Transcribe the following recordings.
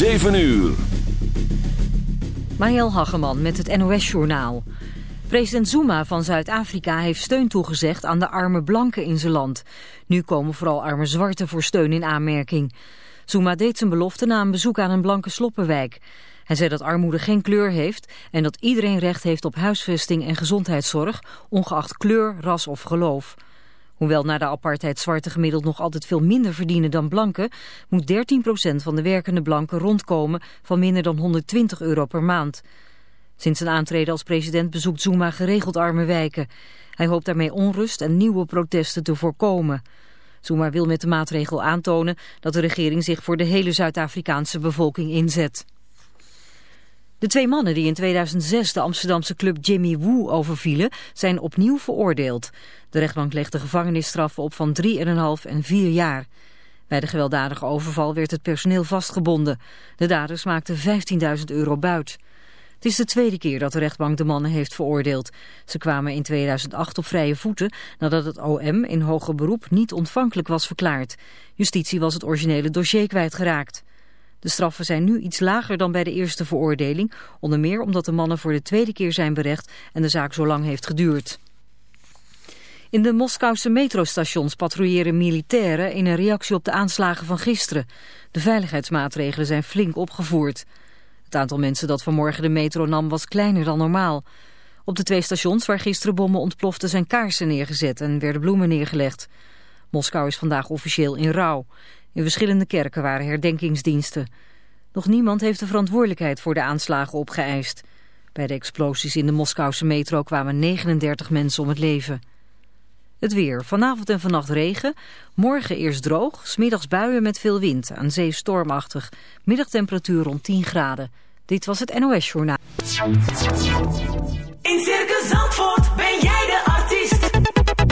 7 uur. Mariel Hageman met het NOS-journaal. President Zuma van Zuid-Afrika heeft steun toegezegd aan de arme blanken in zijn land. Nu komen vooral arme zwarten voor steun in aanmerking. Zuma deed zijn belofte na een bezoek aan een blanke sloppenwijk. Hij zei dat armoede geen kleur heeft en dat iedereen recht heeft op huisvesting en gezondheidszorg, ongeacht kleur, ras of geloof. Hoewel na de apartheid zwarte gemiddeld nog altijd veel minder verdienen dan blanken, moet 13% van de werkende blanken rondkomen van minder dan 120 euro per maand. Sinds zijn aantreden als president bezoekt Zuma geregeld arme wijken. Hij hoopt daarmee onrust en nieuwe protesten te voorkomen. Zuma wil met de maatregel aantonen dat de regering zich voor de hele Zuid-Afrikaanse bevolking inzet. De twee mannen die in 2006 de Amsterdamse club Jimmy Woo overvielen zijn opnieuw veroordeeld. De rechtbank legt de gevangenisstraffen op van 3,5 en 4 jaar. Bij de gewelddadige overval werd het personeel vastgebonden. De daders maakten 15.000 euro buit. Het is de tweede keer dat de rechtbank de mannen heeft veroordeeld. Ze kwamen in 2008 op vrije voeten nadat het OM in hoger beroep niet ontvankelijk was verklaard. Justitie was het originele dossier kwijtgeraakt. De straffen zijn nu iets lager dan bij de eerste veroordeling, onder meer omdat de mannen voor de tweede keer zijn berecht en de zaak zo lang heeft geduurd. In de Moskouse metrostations patrouilleren militairen in een reactie op de aanslagen van gisteren. De veiligheidsmaatregelen zijn flink opgevoerd. Het aantal mensen dat vanmorgen de metro nam was kleiner dan normaal. Op de twee stations waar gisteren bommen ontploften zijn kaarsen neergezet en werden bloemen neergelegd. Moskou is vandaag officieel in rouw. In verschillende kerken waren herdenkingsdiensten. Nog niemand heeft de verantwoordelijkheid voor de aanslagen opgeëist. Bij de explosies in de Moskouse metro kwamen 39 mensen om het leven. Het weer. Vanavond en vannacht regen. Morgen eerst droog. Smiddags buien met veel wind. Aan zee stormachtig. Middagtemperatuur rond 10 graden. Dit was het NOS Journaal. In Circus Zandvoort ben jij de.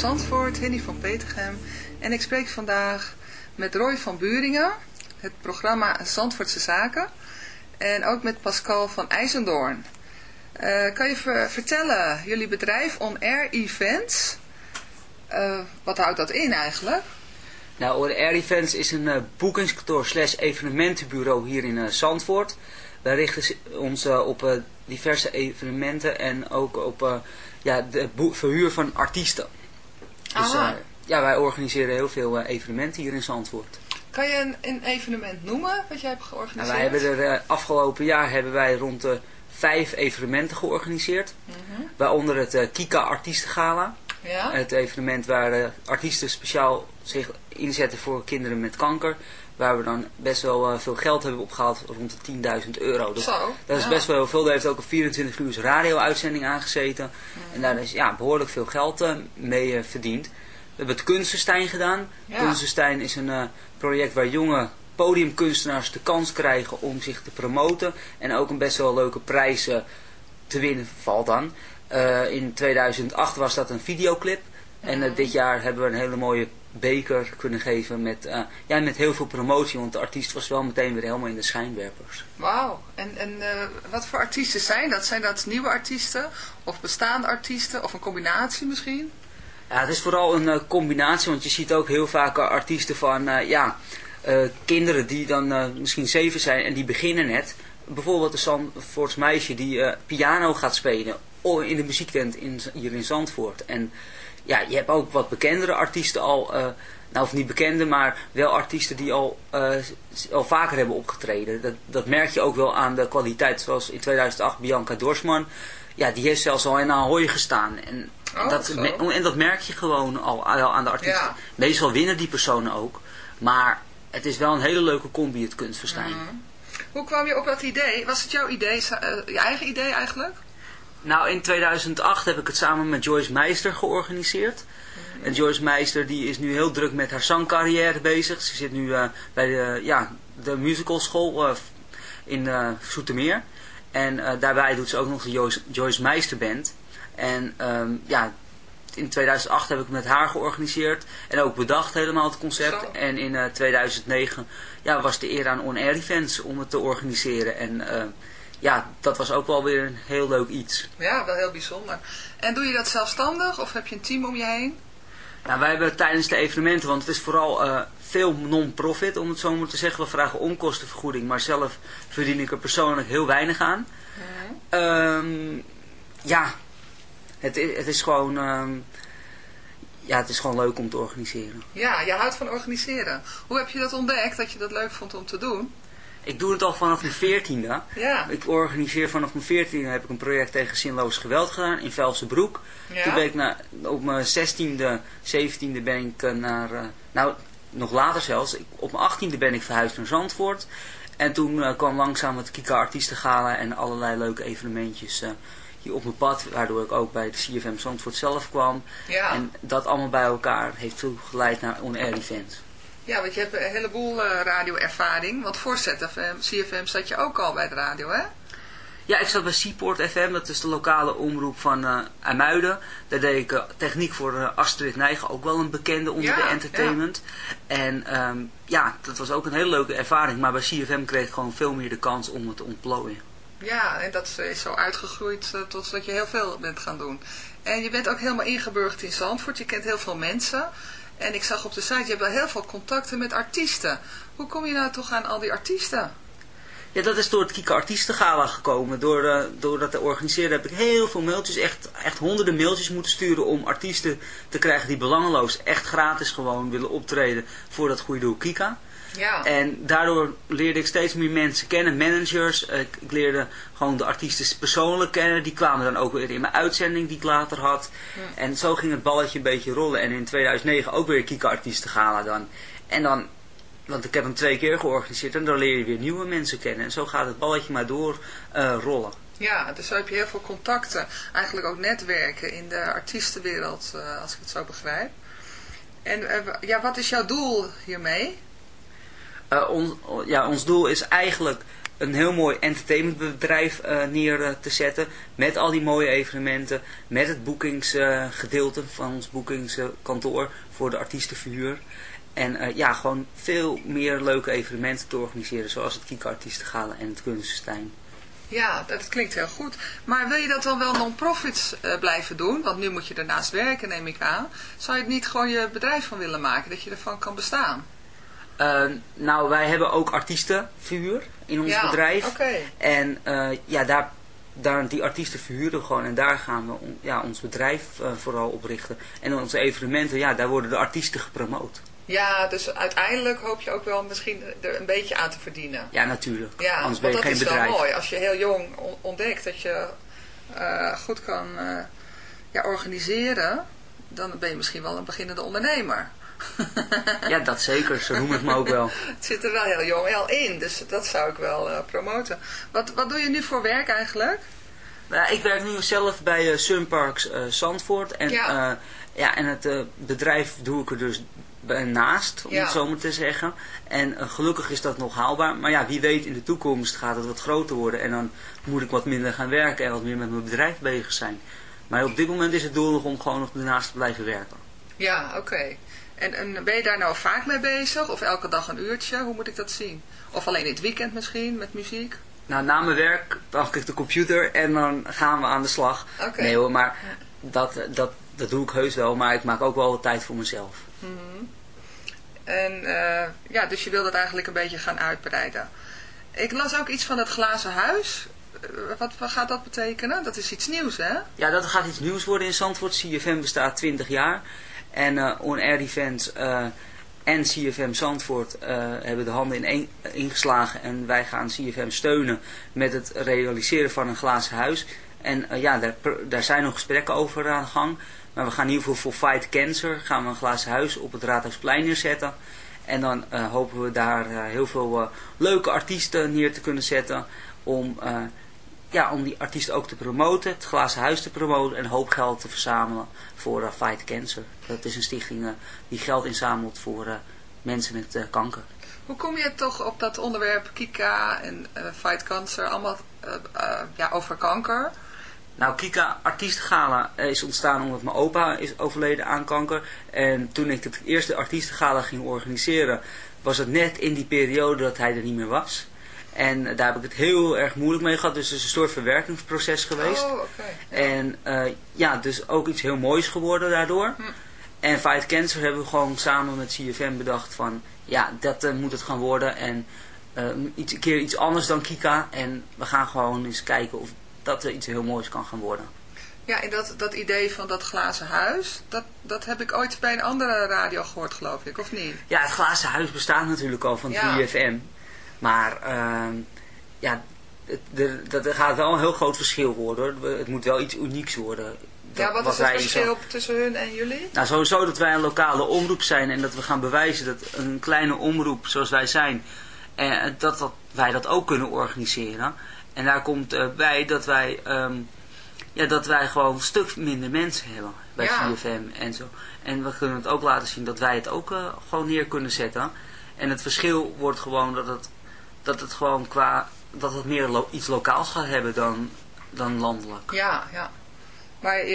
Zandvoort, Henny van Petergem. En ik spreek vandaag met Roy van Buringen, het programma Zandvoortse Zaken. En ook met Pascal van IJzendoorn. Eh, kan je ver- vertellen, jullie bedrijf On Air Events, eh, wat houdt dat in eigenlijk? Nou, de Air Events is een eh, boekingskantoor slash evenementenbureau hier in Zandvoort. Wij richten ons op diverse evenementen en ook op ja, de verhuur van artiesten. Dus ja, wij organiseren heel veel eh, evenementen hier in Zandvoort. Kan je een, een evenement noemen wat jij hebt Nou, georganiseerd? wij hebben er eh, afgelopen jaar hebben wij rond de vijf evenementen georganiseerd. Mhm. Waaronder het Kika Artiestengala. Ja? Het evenement waar artiesten speciaal zich inzetten voor kinderen met kanker. Waar we dan best wel eh, veel geld hebben opgehaald, rond de 10.000 euro. Dus Zo, dat is ja. best wel heel veel. Daar heeft ook een 24 uur radio-uitzending aangezeten. En daar is ja, behoorlijk veel geld eh, mee eh, verdiend. We hebben het Kunstenstein gedaan. Ja. Kunstenstein is een project waar jonge podiumkunstenaars de kans krijgen om zich te promoten. En ook een best wel leuke prijs eh, te winnen valt dan. In 2008 was dat een videoclip. En dit jaar hebben we een hele mooie beker kunnen geven met, eh, ja, met heel veel promotie. Want de artiest was wel meteen weer helemaal in de schijnwerpers. Wauw. En, en eh, wat voor artiesten zijn dat? Zijn dat nieuwe artiesten of bestaande artiesten of een combinatie misschien? Ja, het is vooral een eh, combinatie, want je ziet ook heel vaak artiesten van, ja, kinderen die dan misschien zeven zijn en die beginnen net. Bijvoorbeeld een Zandvoorts meisje die piano gaat spelen in de muziektent in, hier in Zandvoort. En ja, je hebt ook wat bekendere artiesten al, eh, nou of niet bekende, maar wel artiesten die al, eh, al vaker hebben opgetreden. Dat, dat merk je ook wel aan de kwaliteit, zoals in 2008 Bianca Dorsman. Ja, die heeft zelfs al in Ahoy gestaan. En, Oh, dat, me- en dat merk je gewoon al wel aan de artiesten. Ja. Meestal winnen die personen ook. Maar het is wel een hele leuke combi, het kunstverstijn. Mhm. Hoe kwam je op dat idee? Was het jouw idee, eh, je eigen idee eigenlijk? Nou, in 2008 heb ik het samen met Joyce Meister georganiseerd. En Joyce Meister die is nu heel druk met haar zangcarrière bezig. Ze zit nu eh, bij de, ja, de musicalschool eh, in eh Zoetermeer. En daarbij doet ze ook nog de Joyce, Joyce Meister Band. En ehm, ja, in 2008 heb ik met haar georganiseerd. En ook bedacht helemaal het concept. Zo. En in eh, 2009 ja, was de eer aan On Air Events om het te organiseren. En ja, dat was ook wel weer een heel leuk iets. Ja, wel heel bijzonder. En doe je dat zelfstandig of heb je een team om je heen? Nou, wij hebben tijdens de evenementen, want het is vooral eh, veel non-profit om het zo maar te zeggen. We vragen onkostenvergoeding, maar zelf verdien ik er persoonlijk heel weinig aan. Ehm, ja, het, i- het is gewoon... ehm, ja, het is gewoon leuk om te organiseren. Ja, je houdt van organiseren. Hoe heb je dat ontdekt, dat je dat leuk vond om te doen? Ik doe het al vanaf mijn veertiende. Ja. Ik organiseer vanaf mijn veertiende heb ik een project tegen zinloos geweld gedaan in Velsenbroek. Ja. Toen ben ik na, op mijn zestiende, zeventiende ben ik eh, naar, eh, nou nog later zelfs, ik, op mijn achttiende ben ik verhuisd naar Zandvoort. En toen eh, kwam langzaam het Kika Artiestengala en allerlei leuke evenementjes hier op mijn pad. Waardoor ik ook bij de CFM Zandvoort zelf kwam. Ja. En dat allemaal bij elkaar heeft veel geleid naar on-air events. Ja, want je hebt een heleboel eh, radioervaring. Want voor ZFM, CFM zat je ook al bij de radio, hè? Ja, ik zat bij Seaport FM, dat is de lokale omroep van eh IJmuiden. Daar deed ik eh, techniek voor eh, Astrid Nijgen, ook wel een bekende onder Ja, de entertainment. En ehm, ja, dat was ook een hele leuke ervaring. Maar bij CFM kreeg ik gewoon veel meer de kans om het te ontplooien. Ja, en dat is zo uitgegroeid uh, tot dat je heel veel bent gaan doen. En je bent ook helemaal ingeburgerd in Zandvoort. Je kent heel veel mensen. En ik zag op de site, je hebt wel heel veel contacten met artiesten. Hoe kom je nou toch aan al die artiesten? Ja, dat is door het Kika Artiestengala gekomen. Door, door dat te organiseren heb ik heel veel mailtjes, echt, echt honderden mailtjes moeten sturen om artiesten te krijgen die belangeloos, echt gratis gewoon willen optreden voor dat goede doel Kika. Ja. En daardoor leerde ik steeds meer mensen kennen, managers. Ik, ik leerde gewoon de artiesten persoonlijk kennen. Die kwamen dan ook weer in mijn uitzending die ik later had. Ja. En zo ging het balletje een beetje rollen. En in 2009 ook weer Kika Artiestengala dan. En dan, want ik heb hem twee keer georganiseerd. En dan leer je weer nieuwe mensen kennen. En zo gaat het balletje maar door uh, rollen. Ja, dus zo heb je heel veel contacten. Eigenlijk ook netwerken in de artiestenwereld, uh, als ik het zo begrijp. En ja, wat is jouw doel hiermee? On, ja, ons doel is eigenlijk een heel mooi entertainmentbedrijf eh, neer eh, te zetten. Met al die mooie evenementen. Met het boekingsgedeelte van ons boekingskantoor voor de artiestenverhuur. En eh, ja, gewoon veel meer leuke evenementen te organiseren. Zoals het Kika Artiestengala en het Kunstenstein. Ja, dat klinkt heel goed. Maar wil je dat dan wel non-profits eh, blijven doen? Want nu moet je ernaast werken, neem ik aan. Zou je het niet gewoon je bedrijf van willen maken, dat je ervan kan bestaan? Eh, nou, wij hebben ook artiestenverhuur in ons Ja, bedrijf. En eh, ja, daar, daar, die artiesten verhuren we gewoon. En daar gaan we on- ja, ons bedrijf eh, vooral op richten. En onze evenementen, ja, daar worden de artiesten gepromoot. Ja, dus uiteindelijk hoop je ook wel misschien er een beetje aan te verdienen. Ja, natuurlijk. Ja, Anders ben want je dat geen is bedrijf. wel mooi. Als je heel jong on- ontdekt dat je goed kan ja, organiseren, dan ben je misschien wel een beginnende ondernemer. Ja, dat zeker. Zo noem ik me ook wel. Het zit er wel heel jong in, dus dat zou ik wel eh, promoten. Wat, wat doe je nu voor werk eigenlijk? Nou, ik werk nu zelf bij eh, Sunparks eh, Zandvoort. En, Ja. ja. en het bedrijf doe ik er dus naast, om Ja. het zo maar te zeggen. En gelukkig is dat nog haalbaar. Maar ja, wie weet in de toekomst gaat het wat groter worden. En dan moet ik wat minder gaan werken en wat meer met mijn bedrijf bezig zijn. Maar op dit moment is het doel nog om gewoon nog ernaast te blijven werken. Ja, oké. En, en ben je daar nou vaak mee bezig? Of elke dag een uurtje? Hoe moet ik dat zien? Of alleen in het weekend misschien, met muziek? Nou, na mijn werk pak ik de computer en dan gaan we aan de slag. Oké. Nee hoor, maar dat, dat, dat doe ik heus wel. Maar ik maak ook wel wat tijd voor mezelf. En eh, ja, dus je wil dat eigenlijk een beetje gaan uitbreiden. Ik las ook iets van het glazen huis. Eh, wat, wat gaat dat betekenen? Dat is iets nieuws, hè? Ja, dat gaat iets nieuws worden in Zandvoort. CFM bestaat 20 jaar. En eh On Air Events eh, en CFM Zandvoort eh, hebben de handen in één ingeslagen. En wij gaan CFM steunen met het realiseren van een glazen huis. En ja, daar, daar zijn nog gesprekken over aan de gang. Maar we gaan in ieder geval voor Fight Cancer gaan we een glazen huis op het Raadhuisplein neerzetten. En dan hopen we daar heel veel leuke artiesten neer te kunnen zetten. Om, ja, om die artiesten ook te promoten, het glazen huis te promoten en een hoop geld te verzamelen voor eh, Fight Cancer. Dat is een stichting eh, die geld inzamelt voor eh, mensen met kanker. Hoe kom je toch op dat onderwerp Kika en Fight Cancer, allemaal ja, over kanker? Nou, Kika Artiestengala is ontstaan omdat mijn opa is overleden aan kanker. En toen ik het eerste Artiestengala ging organiseren, was het net in die periode dat hij er niet meer was. En daar heb ik het heel erg moeilijk mee gehad. Dus het is een soort verwerkingsproces geweest. Oh, oké. En eh, ja, dus ook iets heel moois geworden daardoor. Hm. En Fight Cancer hebben we gewoon samen met CFM bedacht van... Ja, dat eh, moet het gaan worden. En eh, iets, een keer iets anders dan Kika. En we gaan gewoon eens kijken of dat er iets heel moois kan gaan worden. Ja, en dat, dat idee van dat glazen huis, dat, dat heb ik ooit bij een andere radio gehoord, geloof ik, of niet? Ja, het glazen huis bestaat natuurlijk al van Ja. 3FM. Maar ehm, ja, het, er, dat er gaat wel een heel groot verschil worden. hoor. Het moet wel iets unieks worden. Dat- ja, wat is het zo- verschil tussen hun en jullie? Nou, sowieso dat wij een lokale omroep zijn en dat we gaan bewijzen dat een kleine omroep zoals wij zijn, eh, dat, dat wij dat ook kunnen organiseren. En daar komt eh, bij dat wij, ehm, ja, dat wij gewoon een stuk minder mensen hebben bij Ja. CFM en zo. En we kunnen het ook laten zien dat wij het ook eh, gewoon neer kunnen zetten. En het verschil wordt gewoon dat het, dat het gewoon qua, dat het meer lo- iets lokaals gaat hebben dan, dan landelijk. Ja, ja. Maar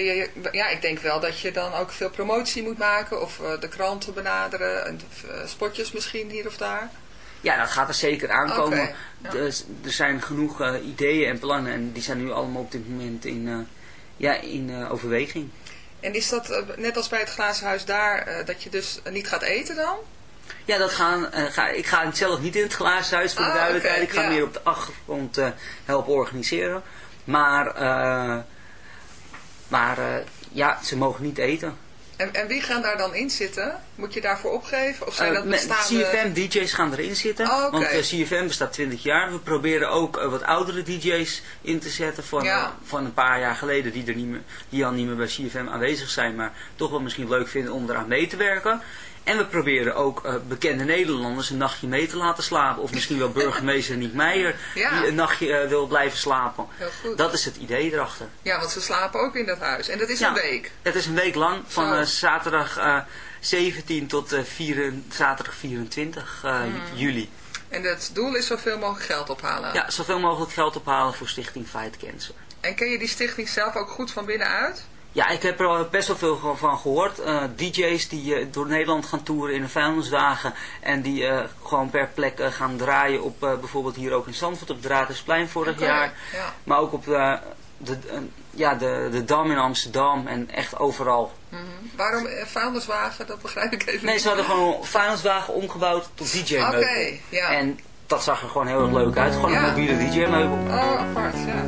ja, ik denk wel dat je dan ook veel promotie moet maken of eh, de kranten benaderen en eh, spotjes misschien hier of daar. Ja, dat gaat er zeker aankomen. Ja. Dus er zijn genoeg eh, ideeën en plannen en die zijn nu allemaal op dit moment in, ja, in overweging. En is dat net als bij het glazen huis daar, dat je dus niet gaat eten dan? Ja, dat gaan, eh, ga, ik ga zelf niet in het glazen huis voor de Ah, duidelijkheid. ik ga ja. meer op de achtergrond eh, helpen organiseren. Maar, eh, maar ja, ze mogen niet eten. En, en wie gaan daar dan in zitten? Moet je daarvoor opgeven? Of zijn dat met bestaande... CFM DJ's gaan erin zitten. Oh, oké. Want CFM bestaat 20 jaar. We proberen ook wat oudere DJ's in te zetten van, Ja. van een paar jaar geleden. Die, er niet meer, die al niet meer bij CFM aanwezig zijn. Maar toch wel misschien leuk vinden om eraan mee te werken. En we proberen ook eh, bekende Nederlanders een nachtje mee te laten slapen. Of misschien wel burgemeester Niek Meijer. Ja. Die een nachtje eh, wil blijven slapen. Heel goed. Dat is het idee erachter. Ja, want ze slapen ook in dat huis. En dat is Ja. een week. Het is een week lang. Van eh, zaterdag eh, 17 tot vier- zaterdag 24 eh, Hmm. juli. En het doel is zoveel mogelijk geld ophalen. Ja, zoveel mogelijk geld ophalen voor Stichting Fight Cancer. En ken je die stichting zelf ook goed van binnenuit? Ja, ik heb er al best wel veel van gehoord. Eh, DJ's die eh, door Nederland gaan toeren in een vuilniswagen. En die eh, gewoon per plek gaan draaien op bijvoorbeeld hier ook in Zandvoort op het Raadhuisplein vorig jaar. Ja. Maar ook op de, de, ja, de, de Dam in Amsterdam en echt overal. Mhm. Waarom vuilniswagen? Dat begrijp ik even Nee, niet. ze hadden gewoon vuilniswagen omgebouwd tot DJ-meubel. Oké, ja. En dat zag er gewoon heel erg leuk uit. Gewoon Ja. een mobiele DJ-meubel. Oh, apart, ja.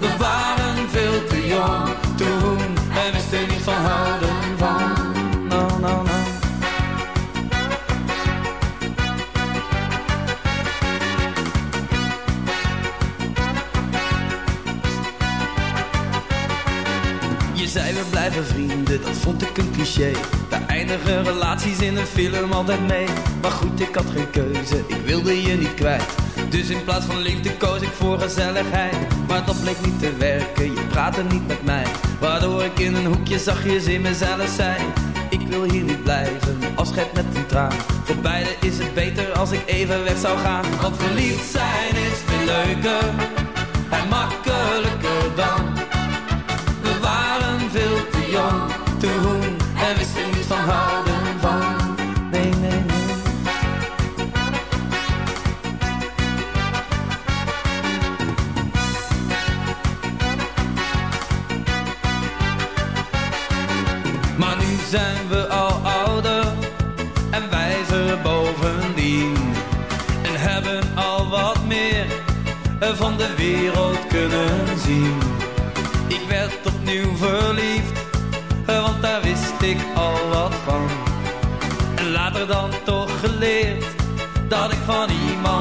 We waren veel te jong toen en wisten niet van houden van. No, no, no. Je zei we blijven vrienden, dat vond ik een cliché. Daar eindigen relaties in een film altijd mee. Maar goed, ik had geen keuze, ik wilde je niet kwijt. Dus in plaats van liefde koos ik voor gezelligheid. Maar dat bleek niet te werken, je praatte niet met mij. Waardoor ik in een hoekje zachtjes in mezelf zei. Ik wil hier niet blijven, afscheid met een traan. Voor beiden is het beter als ik even weg zou gaan. Want verliefd zijn is veel leuker en makkelijker dan. We waren veel te jong zijn we al ouder en wijzer bovendien. En hebben al wat meer van de wereld kunnen zien. Ik werd opnieuw verliefd, want daar wist ik al wat van. En later dan toch geleerd dat ik van iemand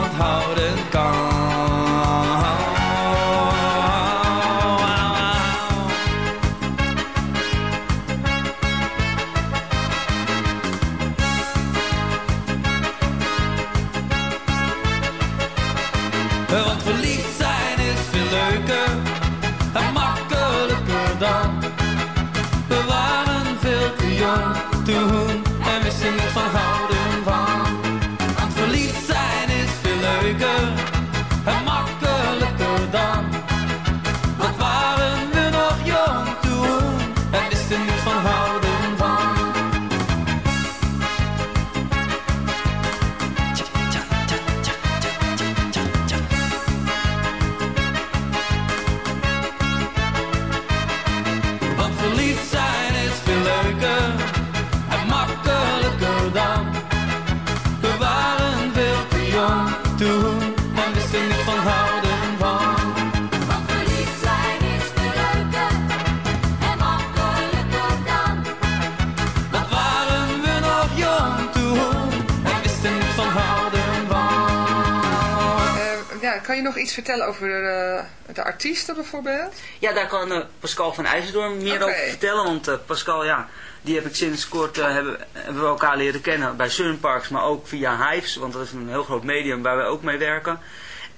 kan je nog iets vertellen over de, de artiesten bijvoorbeeld? Ja, daar kan eh, Pascal van IJsseldoorn meer over vertellen. Want eh, Pascal, ja, die heb ik sinds kort eh, hebben, hebben we elkaar leren kennen bij Sunparks, maar ook via Hives. Want dat is een heel groot medium waar wij ook mee werken.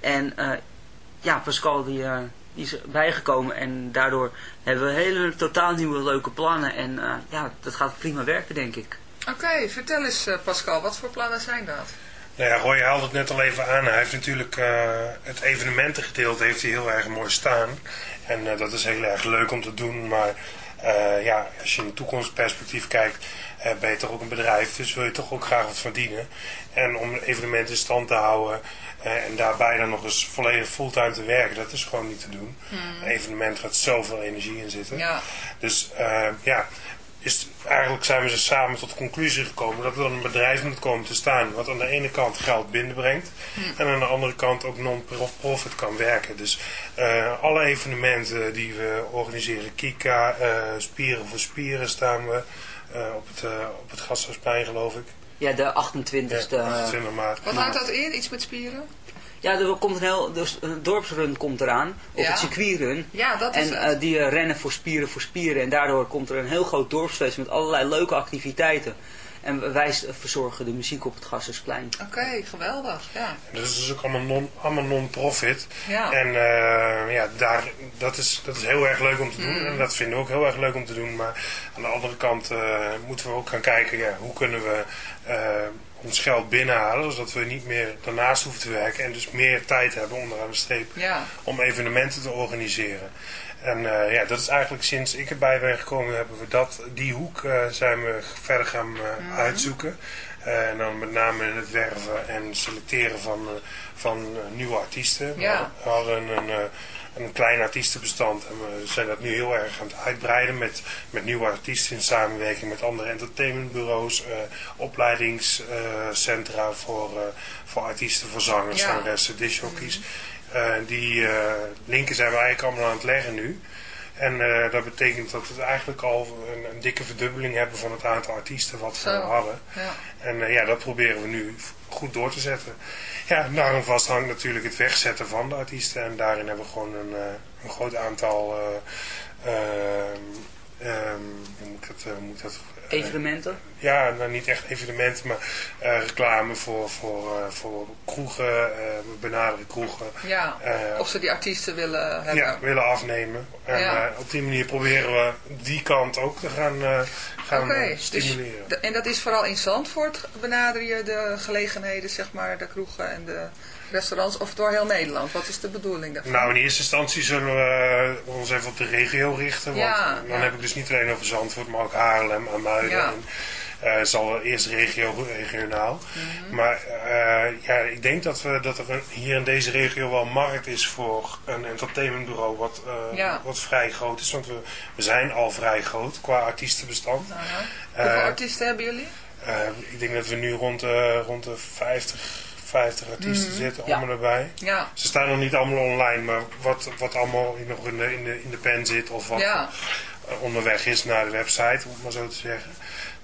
En eh, ja, Pascal die, eh, die is bijgekomen en daardoor hebben we hele totaal nieuwe leuke plannen. En eh, ja, dat gaat prima werken, denk ik. Oké, vertel eens eh, Pascal, wat voor plannen zijn dat? Nou ja, Roy haalde het net al even aan. Hij heeft natuurlijk eh, het evenementengedeelte heeft hij heel erg mooi staan. En eh, dat is heel erg leuk om te doen. Maar eh, ja, als je in toekomstperspectief kijkt, ben je toch ook een bedrijf. Dus wil je toch ook graag wat verdienen. En om evenementen in stand te houden en daarbij dan nog eens volledig fulltime te werken, dat is gewoon niet te doen. Een evenement gaat zoveel energie in zitten. Ja. Dus ja, is, eigenlijk zijn we ze samen tot de conclusie gekomen dat er dan een bedrijf moet komen te staan. Wat aan de ene kant geld binnenbrengt. En aan de andere kant ook non-profit kan werken. Dus eh, alle evenementen die we organiseren. Kika, eh, Spieren voor Spieren staan we. eh, op het, op het Gasthuisplein geloof ik. Ja, de 28e. Ja, eh, 28 maart. Wat houdt dat in? Iets met spieren? Ja, er komt een heel dus een dorpsrun komt eraan. Op Ja. het circuitrun. Ja, dat is En het. eh, die eh, rennen voor spieren voor spieren. En daardoor komt er een heel groot dorpsfeest met allerlei leuke activiteiten. En wij verzorgen de muziek op het Gassersplein. Oké, geweldig. Ja. Dat is dus ook allemaal non- allemaal non-profit. Ja. En eh, ja, daar, dat, is, dat is heel erg leuk om te Mm. doen. En dat vinden we ook heel erg leuk om te doen. Maar aan de andere kant eh, moeten we ook gaan kijken, ja, hoe kunnen we ons geld binnenhalen. Zodat we niet meer daarnaast hoeven te werken. En dus meer tijd hebben onderaan de streep Ja. om evenementen te organiseren. En eh, ja, dat is eigenlijk sinds ik erbij ben gekomen, hebben we dat, die hoek eh, zijn we verder gaan eh, Mhm. uitzoeken. En dan met name in het werven en selecteren van, van nieuwe artiesten. We Ja. hadden- We hadden een, een klein artiestenbestand en we zijn dat nu heel erg aan het uitbreiden met, met nieuwe artiesten in samenwerking met andere entertainmentbureaus, eh opleidingscentra voor, eh, voor artiesten, voor zangers, Ja. zangeressen. Eh, die linken zijn we eigenlijk allemaal aan het leggen nu. En dat betekent dat we eigenlijk al een, een dikke verdubbeling hebben van het aantal artiesten wat we Zo. hadden. Ja. En ja, dat proberen we nu goed door te zetten. Ja, daarom vast hangt natuurlijk het wegzetten van de artiesten. En daarin hebben we gewoon een, eh, een groot aantal... eh, ehm, ehm, hoe moet ik dat... eh, hoe moet ik dat eh, Evenementen. ja, nou niet echt evenementen, maar eh, reclame voor, voor, eh, voor kroegen, eh, we benaderen kroegen. ja. Eh, Of ze die artiesten willen hebben. ja, willen afnemen. En Ja. eh, op die manier proberen we die kant ook te gaan, eh, gaan Oké, eh, dus stimuleren. en dat is vooral in Zandvoort benader je de gelegenheden, zeg maar, de kroegen en de restaurants, of door heel Nederland? Wat is de bedoeling daarvan? Nou, in eerste instantie zullen we ons even op de regio richten. Want Ja, dan ja. heb ik dus niet alleen over Zandvoort, maar ook Haarlem, Amuiden. Ja. En, eh, zal eerst regio, regionaal. Mhm. Maar eh, ja, ik denk dat, we, dat er een- hier in deze regio wel markt is voor een entertainmentbureau wat, Ja. wat vrij groot is. Want we, we zijn al vrij groot qua artiestenbestand. Aha. Eh, Hoeveel artiesten hebben jullie? ik denk dat we nu rond de, rond de 50, 50 artiesten Mhm. zitten, Ja. allemaal erbij. Ja. Ze staan nog niet allemaal online, maar wat, wat allemaal nog in de, in, de, in de pen zit of wat Ja. onderweg is naar de website, om het maar zo te zeggen.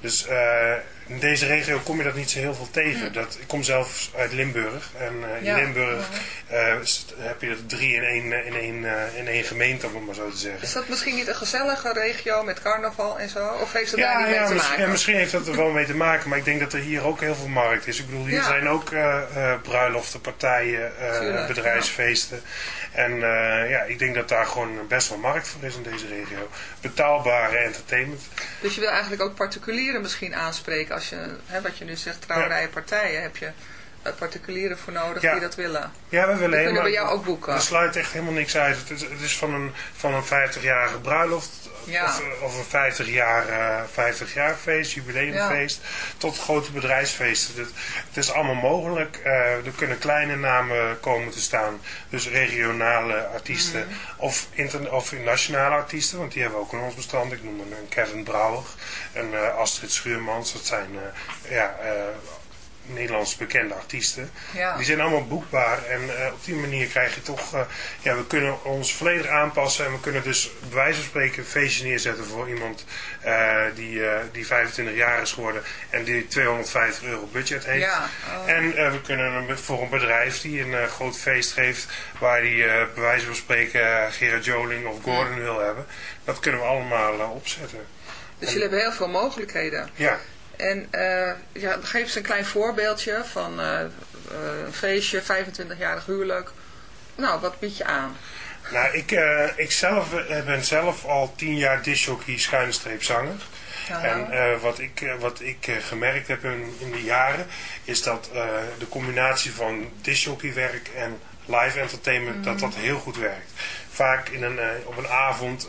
Dus eh, in deze regio kom je dat niet zo heel veel tegen. Dat, ik kom zelf uit Limburg en eh, in Ja. Limburg eh, heb je er drie in één, eh, in één, in één gemeente, om het maar zo te zeggen. Is dat misschien niet een gezellige regio met carnaval en zo? Of heeft het daar niet mee te maken? ja, misschien heeft dat er wel mee te maken, maar ik denk dat er hier ook heel veel markt is. Ik bedoel, hier Ja. zijn ook bruiloften, partijen, bedrijfsfeesten. En ja, ik denk dat daar gewoon best wel markt voor is in deze regio. Betaalbare entertainment. Dus je wil eigenlijk ook particulieren misschien aanspreken als je, hè, wat je nu zegt, trouwerijen, partijen, heb je particulieren voor nodig Ja. die dat willen. Ja, we willen helemaal... bij jou ook boeken. We sluiten echt helemaal niks uit. Het is, het is van een, van een 50-jarige bruiloft Ja. of, of een 50 jaar, eh 50 jaar feest, jubileumfeest, tot grote bedrijfsfeesten. Het, het is allemaal mogelijk. Eh, er kunnen kleine namen komen te staan. Dus regionale artiesten Mhm. of, inter, of nationale artiesten, want die hebben we ook in ons bestand. Ik noem een, een Kevin Brouwer en eh, Astrid Schuurmans. Dat zijn eh, ja, Nederlands bekende artiesten. Ja. Die zijn allemaal boekbaar en eh, op die manier krijg je toch, eh, ja, we kunnen ons volledig aanpassen en we kunnen dus bij wijze van spreken een feestje neerzetten voor iemand eh, die, die 25 jaar is geworden en die 250 euro budget heeft. Ja, oh. En we kunnen voor een bedrijf die een groot feest geeft waar die bij wijze van spreken Gerard Joling of Gordon wil hebben, dat kunnen we allemaal opzetten. Dus jullie hebben heel veel mogelijkheden. Ja. En eh, ja, geef eens een klein voorbeeldje van eh, eh, een feestje, 25-jarig huwelijk. Nou, wat bied je aan? Nou, ik, eh, ik zelf ben zelf al tien jaar disjockey schuine streep zanger. En wat ik, wat ik gemerkt heb in, in de jaren, is dat de combinatie van disjockeywerk en live entertainment, dat dat heel goed werkt. Vaak in een, op een avond,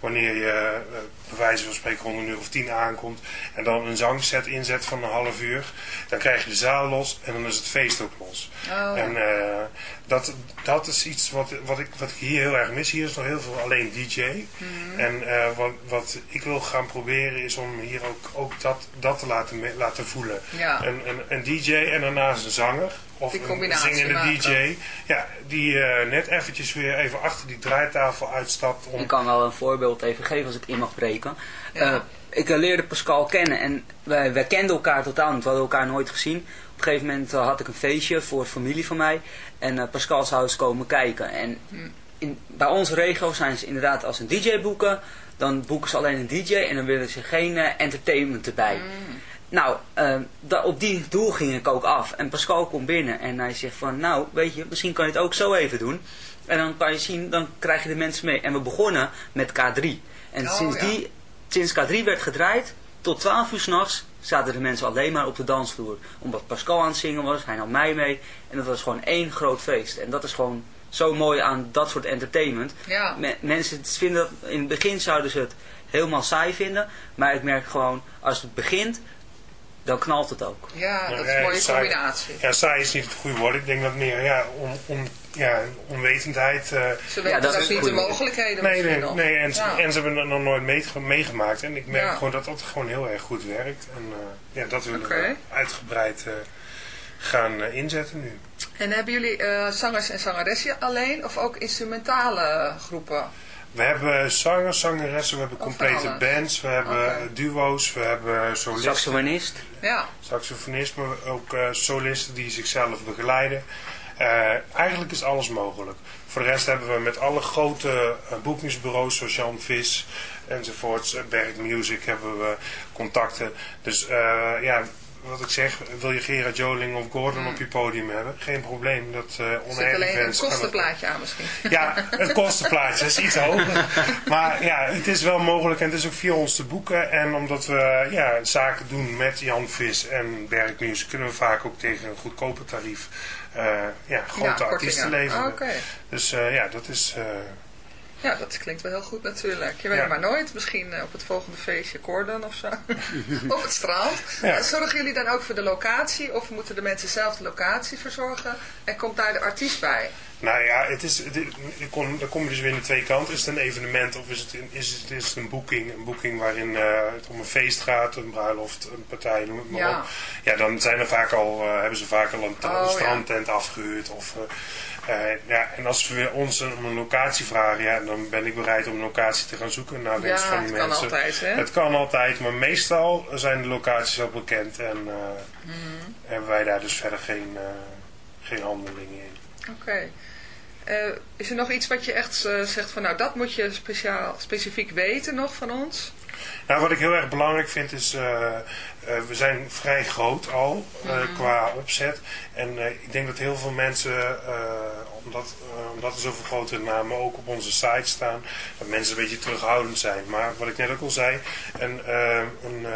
wanneer je bij wijze van spreken rond een uur of tien aankomt en dan een zangset inzet van een half uur, dan krijg je de zaal los en dan is het feest ook los. Oh. En eh, dat, dat is iets wat, wat, ik, wat ik hier heel erg mis. Hier is nog heel veel alleen DJ. Mhm. En eh, wat, wat ik wil gaan proberen is om hier ook, ook dat, dat te laten, laten voelen. Ja. Een, een, een DJ en daarnaast een zanger. Of Die een combinatie zingende maken. DJ. Ja, die eh, net eventjes weer even achter die draaitafel uitstapt. Om, Ik kan wel een voorbeeld even geven als ik in mag breken. Ja. Eh, ik eh, leerde Pascal kennen en wij, wij kenden elkaar totaal niet. We hadden elkaar nooit gezien. Op een gegeven moment had ik een feestje voor familie van mij. En Pascal zou eens komen kijken. En in, bij onze regio zijn ze inderdaad als een DJ boeken. Dan boeken ze alleen een DJ en dan willen ze geen entertainment erbij. Nou, eh, da- op die doel ging ik ook af. En Pascal komt binnen en hij zegt van, nou, weet je, misschien kan je het ook zo even doen. En dan kan je zien, dan krijg je de mensen mee. En we begonnen met K3. En Oh, sinds, ja. die, sinds K3 werd gedraaid, tot 12 uur s'nachts, zaten de mensen alleen maar op de dansvloer. Omdat Pascal aan het zingen was, hij nam mij mee. En dat was gewoon één groot feest. En dat is gewoon zo mooi aan dat soort entertainment. Ja. Me- mensen vinden dat, in het begin zouden ze het helemaal saai vinden. Maar ik merk gewoon, als het begint, dan knalt het ook. Ja, dat is Ja, een mooie combinatie. Ja, saai is niet het goede woord. Ik denk dat meer ja, on, on, ja, onwetendheid. eh, Ze weten dat ook is niet de mogelijkheden Nee, misschien nee, nog. nee en, ze- Ja. en ze hebben het nog nooit meege- meegemaakt. En ik merk Ja. gewoon dat dat gewoon heel erg goed werkt. En eh, ja, dat willen Oké. we uitgebreid eh, gaan eh, inzetten nu. En hebben jullie eh, zangers en zangeressen alleen of ook instrumentale groepen? We hebben zangers, zangeressen, we hebben complete bands, we hebben duo's, we hebben solisten, Saxofonist. Ja, saxofonist, maar ook eh, solisten die zichzelf begeleiden. Eh, eigenlijk is alles mogelijk. Voor de rest hebben we met alle grote eh, boekingsbureaus zoals Jan Vis enzovoorts, Berg Music hebben we contacten. Dus eh, ja, wat ik zeg, wil je Gerard Joling of Gordon op je podium hebben? Geen probleem. Dat uh, er zit alleen een kostenplaatje aan misschien. Ja, het kostenplaatje is iets hoger. Maar ja, het is wel mogelijk en het is ook via ons te boeken. En omdat we ja, zaken doen met Jan Vis en Music, kunnen we vaak ook tegen een goedkoper tarief eh, ja, grote kortingen. artiesten leveren. Oké. Dus eh, ja, dat is... eh, Ja, dat klinkt wel heel goed natuurlijk. Je weet Ja. het maar nooit. Misschien eh, op het volgende feestje Corden of zo. op het strand. Ja. Zorgen jullie dan ook voor de locatie? Of moeten de mensen zelf de locatie verzorgen? En komt daar de artiest bij? Nou ja, het is, het, dan kom je dus weer in de twee kanten. Is het een evenement of is het, een- is het, is het een boeking? Een boeking waarin eh, het om een feest gaat, een bruiloft, een partij, noem het maar Ja. op. Ja, dan zijn er vaak al, eh, hebben ze vaak al een, Oh, strandtent afgehuurd. Of, ja, en als we ons om een locatie vragen, ja, dan ben ik bereid om een locatie te gaan zoeken naar wens Ja, van die het kan mensen. altijd, hè? Het kan altijd, maar meestal zijn de locaties al bekend en eh, Mhm. hebben wij daar dus verder geen, eh, geen handelingen in. Oké. Eh, is er nog iets wat je echt eh, zegt van nou dat moet je speciaal, specifiek weten nog van ons? Nou, wat ik heel erg belangrijk vind is, eh, eh, we zijn vrij groot al eh, qua opzet. En ik denk dat heel veel mensen, omdat, omdat er zoveel grote namen ook op onze site staan, dat mensen een beetje terughoudend zijn. Maar wat ik net ook al zei, een, een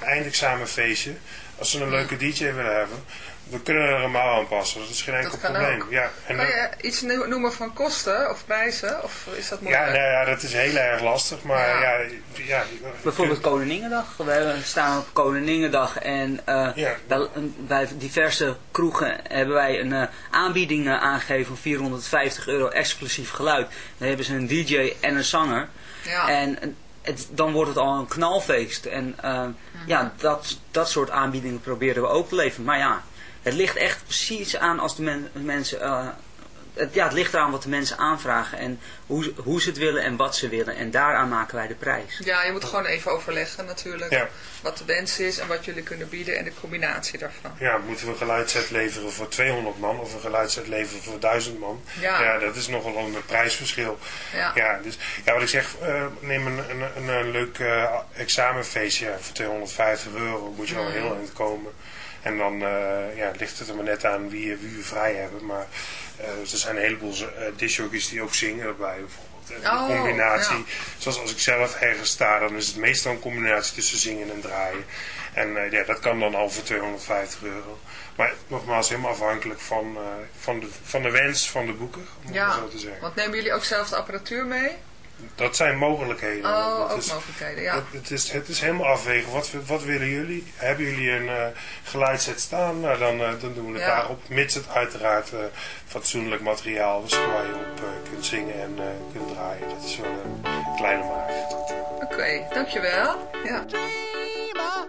eindexamenfeestje, als ze een leuke DJ willen hebben, we kunnen er helemaal aanpassen. Dat is geen enkel probleem. ook. Ja, en Kan je iets no- noemen van kosten of prijzen? Of is dat ja, moeilijk? nou ja, dat is heel erg lastig, maar Ja. ja, ja, Bijvoorbeeld Koninginnedag. We hebben- staan op Koninginnedag en eh, Ja. bij, bij diverse kroegen hebben wij een eh, aanbieding eh, aangegeven van 450 euro exclusief geluid. Dan hebben ze een DJ en een zanger. Ja. En het, dan wordt het al een knalfeest. En eh, ja, dat, dat soort aanbiedingen proberen we ook te leveren. Maar ja, het ligt echt precies aan als de men- mensen... eh, het, ja, het ligt eraan wat de mensen aanvragen en hoe, ze- hoe ze het willen en wat ze willen. En daaraan maken wij de prijs. Ja, je moet gewoon even overleggen natuurlijk Ja. wat de wens is en wat jullie kunnen bieden en de combinatie daarvan. ja, moeten we een geluidset leveren voor 200 man of een geluidset leveren voor 1000 man? Ja. dat is nogal een prijsverschil. Ja. Ja, dus, ja wat ik zeg, eh, neem een, een, een, een leuk eh, examenfeestje ja, voor 250 euro, moet je al Mm. heel eind komen. En dan eh, ja, ligt het er maar net aan wie, wie we vrij hebben. Maar eh, er zijn een heleboel uh, discjockeys die ook zingen erbij bijvoorbeeld. En Oh, combinatie, ja. zoals als ik zelf ergens sta, dan is het meestal een combinatie tussen zingen en draaien. En eh, ja, dat kan dan al voor 250 euro. Maar nogmaals, helemaal afhankelijk van, eh, van, de, van de wens van de boeker, om het Ja, zo te zeggen. want nemen jullie ook zelf de apparatuur mee? dat zijn mogelijkheden. Oh, ook mogelijkheden, ja. Het, is, het is helemaal afwegen. Wat, wat willen jullie? Hebben jullie een uh, staan? Nou, dan, eh, dan doen we het daarop. Mits het uiteraard eh, fatsoenlijk materiaal is waar je op kunt zingen en kunt draaien. Dat is wel een kleine maag. Oké, dankjewel. Ja. Dreamer,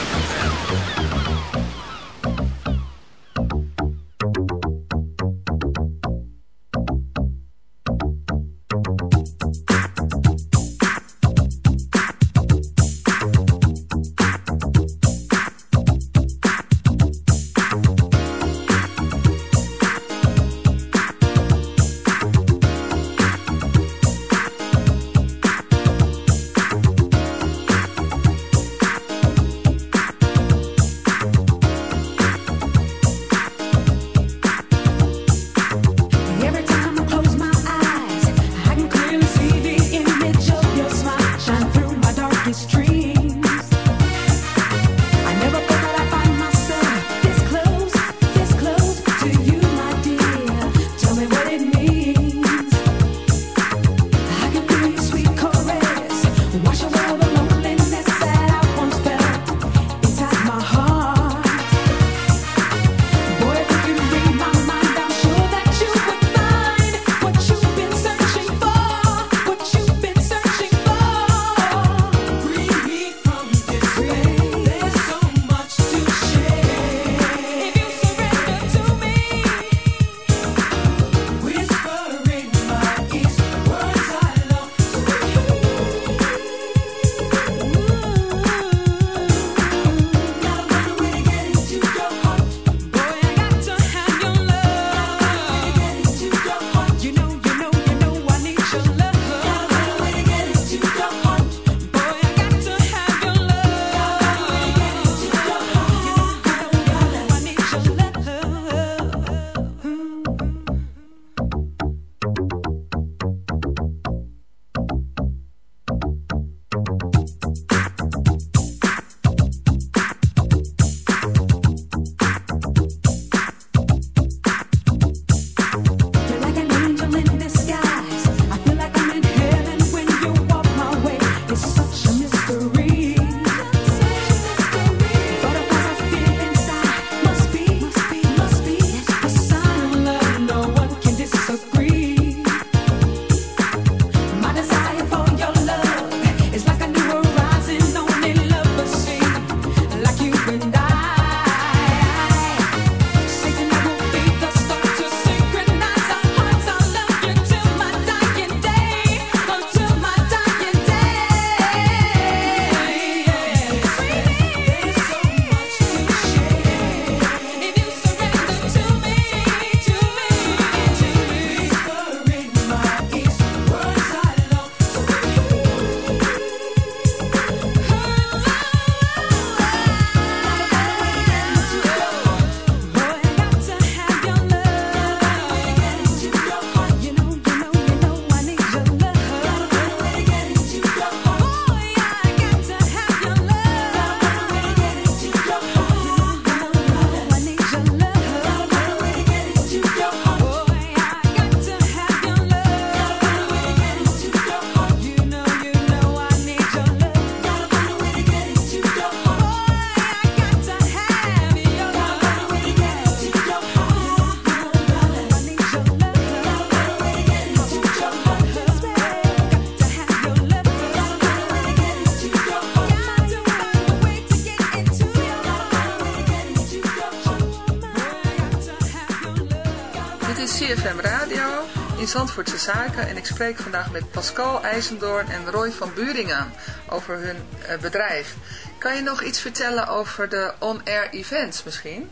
Zandvoortse Zaken en ik spreek vandaag met Pascal IJzendoorn en Roy van Buringen over hun eh, bedrijf. Kan je nog iets vertellen over de on-air events misschien?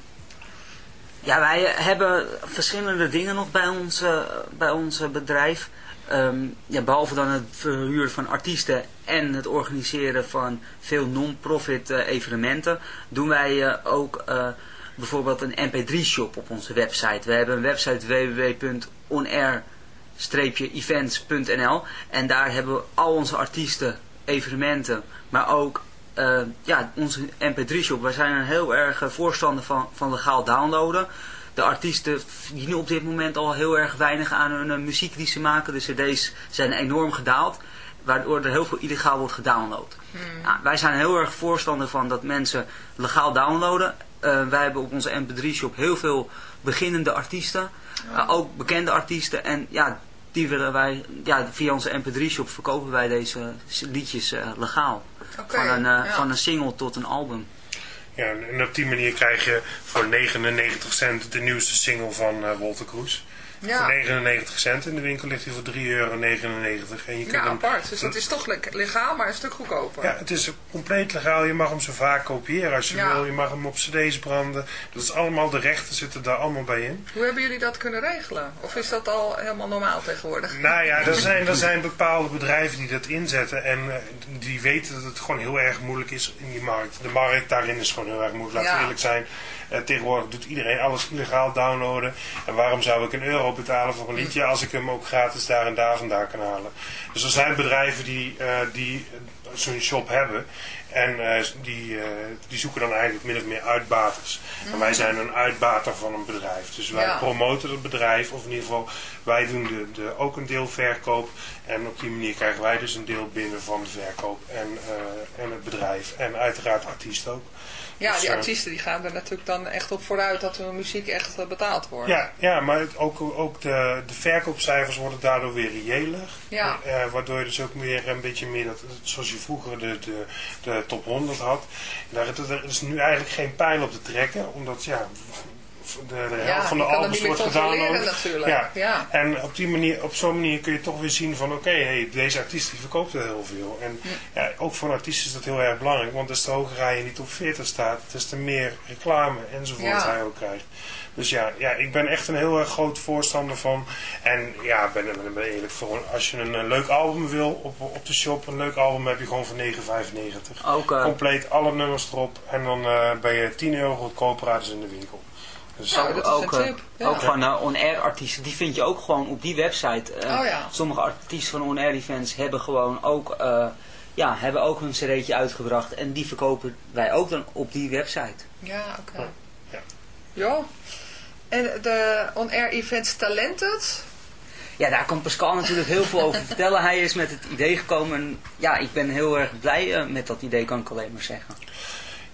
Ja, wij hebben verschillende dingen nog bij ons, eh, bij ons eh, bedrijf. Ehm, ja, behalve dan het verhuren van artiesten en het organiseren van veel non-profit eh, evenementen, doen wij eh, ook eh, bijvoorbeeld een mp3-shop op onze website. We hebben een website www.onair-events.nl en daar hebben we al onze artiesten, evenementen, maar ook eh, ja, onze mp3-shop. Wij zijn een heel erg eh, voorstander van, van legaal downloaden. De artiesten verdienen op dit moment al heel erg weinig aan hun eh, muziek die ze maken. De cd's zijn enorm gedaald, waardoor er heel veel illegaal wordt gedownload. Nou, wij zijn heel erg voorstander van dat mensen legaal downloaden. Wij hebben op onze mp3-shop heel veel beginnende artiesten, ook bekende artiesten. En ja, die willen wij, ja, via onze mp3-shop verkopen wij deze liedjes eh, legaal. Van, een, eh, ja. van een single tot een album. Ja, en op die manier krijg je voor 99 cent de nieuwste single van eh Walter Kroes. Ja. Voor 99 cent in de winkel ligt hij voor 3,99 euro. En je kunt Ja, hem, apart. Dus het is toch le- legaal, maar een stuk goedkoper. Ja, het is compleet legaal. Je mag hem zo vaak kopiëren als je Ja. wil. Je mag hem op cd's branden. Dat is allemaal, de rechten zitten daar allemaal bij in. Hoe hebben jullie dat kunnen regelen? Of is dat al helemaal normaal tegenwoordig? Nou ja, er zijn, er zijn bepaalde bedrijven die dat inzetten. En eh, die weten dat het gewoon heel erg moeilijk is in die markt. De markt daarin is gewoon heel erg moeilijk. Laten we eerlijk zijn. Eh, tegenwoordig doet iedereen alles illegaal downloaden. En waarom zou ik een euro betalen voor een liedje als ik hem ook gratis daar en daar vandaan kan halen? Dus er zijn bedrijven die, eh, die zo'n shop hebben. En eh, die, die zoeken dan eigenlijk min of meer uitbaters. En wij zijn een uitbater van een bedrijf. Dus wij Ja. promoten het bedrijf. Of in ieder geval, wij doen de, de, ook een deel verkoop. En op die manier krijgen wij dus een deel binnen van de verkoop. En, en het bedrijf. En uiteraard artiest ook. Ja, Dus, die eh, artiesten die gaan er natuurlijk dan echt op vooruit dat hun muziek echt eh, betaald wordt. Ja, ja maar het- ook, ook de, de verkoopcijfers worden daardoor weer reëler. Ja. Eh, waardoor je dus ook weer een beetje meer, dat, zoals je vroeger de, de, de top 100 had. Daar er is nu eigenlijk geen pijl op te trekken. Omdat ja, de, de helft Ja, van de albums wordt natuurlijk. Ja. Ja. En op, die manier, op zo'n manier kun je toch weer zien van oké, hey, deze artiest die verkoopt er heel veel. En ja, ook voor een artiest is dat heel erg belangrijk. Want des te hoger hij in die top 40 staat, des te meer reclame enzovoort Ja. hij ook krijgt. Dus ja, ja, ik ben echt een heel erg groot voorstander van. En ja, ben, ben, ben eerlijk voor. Als je een, leuk album wil op, op de shop, een leuk album heb je gewoon voor 9,95. Ook, eh, Compleet alle nummers erop. En dan eh, ben je 10 euro goedkoper uit als in de winkel. Dus, Nou, eh, dat is ook, eh, tip, ja. ook van uh, on-air artiesten, die vind je ook gewoon op die website. Eh, Oh ja. Sommige artiesten van on-air events hebben gewoon ook, eh, ja, hebben ook hun cd'tje uitgebracht en die verkopen wij ook dan op die website. Ja, oké. Ja. Ja. En de on-air events Talented? Ja, daar kan Pascal natuurlijk heel veel over vertellen. Hij is met het idee gekomen en ja, ik ben heel erg blij met dat idee, kan ik alleen maar zeggen.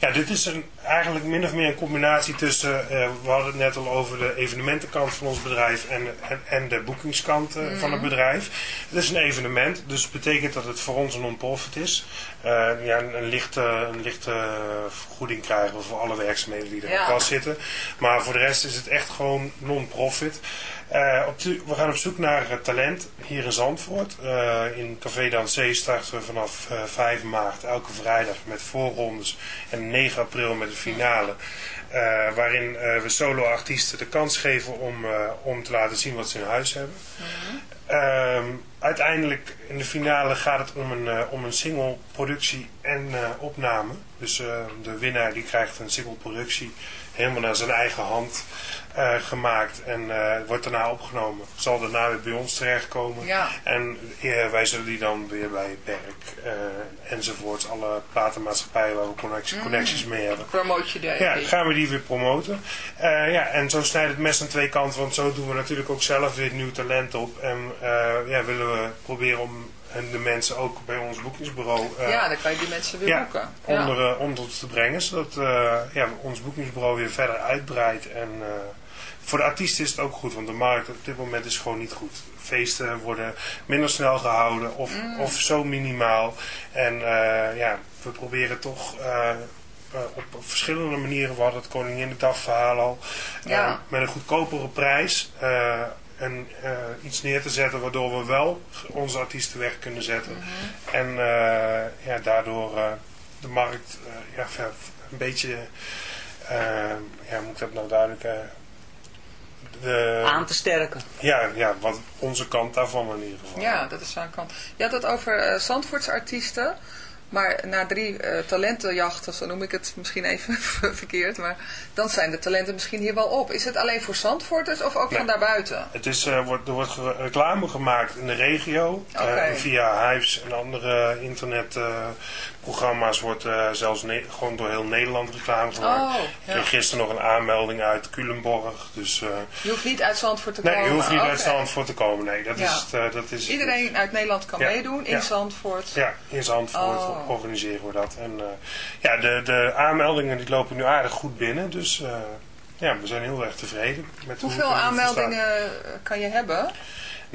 Ja, dit is een, eigenlijk min of meer een combinatie tussen, eh, we hadden het net al over de evenementenkant van ons bedrijf en, en, en de boekingskant eh, van het bedrijf. Het is een evenement, dus het betekent dat het voor ons een non-profit is. Eh, ja, een, een lichte, een lichte vergoeding krijgen we voor alle werkzaamheden die er vast zitten. Maar voor de rest is het echt gewoon non-profit. Eh, we gaan op zoek naar eh, talent hier in Zandvoort. In Café Dansé starten we vanaf eh, 5 maart elke vrijdag met voorrondes. En 9 april met de finale. Waarin we solo-artiesten de kans geven om, om te laten zien wat ze in huis hebben. Ehm, uiteindelijk in de finale gaat het om een, eh, om een single productie en eh, opname. Dus eh, de winnaar die krijgt een single productie helemaal naar zijn eigen hand eh, gemaakt en eh, wordt daarna opgenomen. Zal daarna weer bij ons terechtkomen. Ja. En eh, wij zullen die dan weer bij Berk enzovoorts, alle platenmaatschappijen waar we connectie- connecties mee hebben. Promote je Ja, gaan we die weer promoten. Ja, en zo snijdt het mes aan twee kanten, want zo doen we natuurlijk ook zelf weer nieuw talent op. En ja, willen we proberen om en de mensen ook bij ons boekingsbureau eh, Ja, dan kan je die mensen weer ja, boeken. onder, eh, onder te brengen, zodat eh, ja, ons boekingsbureau weer verder uitbreidt. En voor de artiesten is het ook goed, want de markt op dit moment is gewoon niet goed. Feesten worden minder snel gehouden of, Mm. of zo minimaal. En ja, we proberen toch op verschillende manieren, we hadden het Koninginnedag verhaal al, Ja. met een goedkopere prijs. En eh, iets neer te zetten waardoor we wel onze artiesten weg kunnen zetten. En eh, ja, daardoor eh, de markt eh, ja, een beetje, ja, hoe moet ik dat nou duidelijk... de, Aan te sterken. ja, ja, wat onze kant daarvan in ieder geval. Ja, dat is zo'n kant. Je had het over eh Zandvoortse artiesten. Maar na drie eh, talentenjachten, zo noem ik het misschien even verkeerd. Maar dan zijn de talenten misschien hier wel op. Is het alleen voor Zandvoorters of ook Nee. van daarbuiten? Het is, eh, wordt, er wordt reclame gemaakt in de regio. Eh, via Hives en andere internetprogramma's wordt eh, zelfs gewoon door heel Nederland reclame gemaakt. Oh, Ik ja. kreeg gisteren nog een aanmelding uit Culemborg. Dus eh, Je hoeft niet uit Zandvoort te nee, komen. je hoeft niet uit Zandvoort te komen. Nee, dat Ja. is, eh, dat is Iedereen uit Nederland kan Ja. meedoen in. Zandvoort. Ja, in Zandvoort Oh. organiseren we dat. En ja, de, de aanmeldingen die lopen nu aardig goed binnen. Dus ja, we zijn heel erg tevreden. Met hoe- Hoeveel hoe aanmeldingen kan je hebben?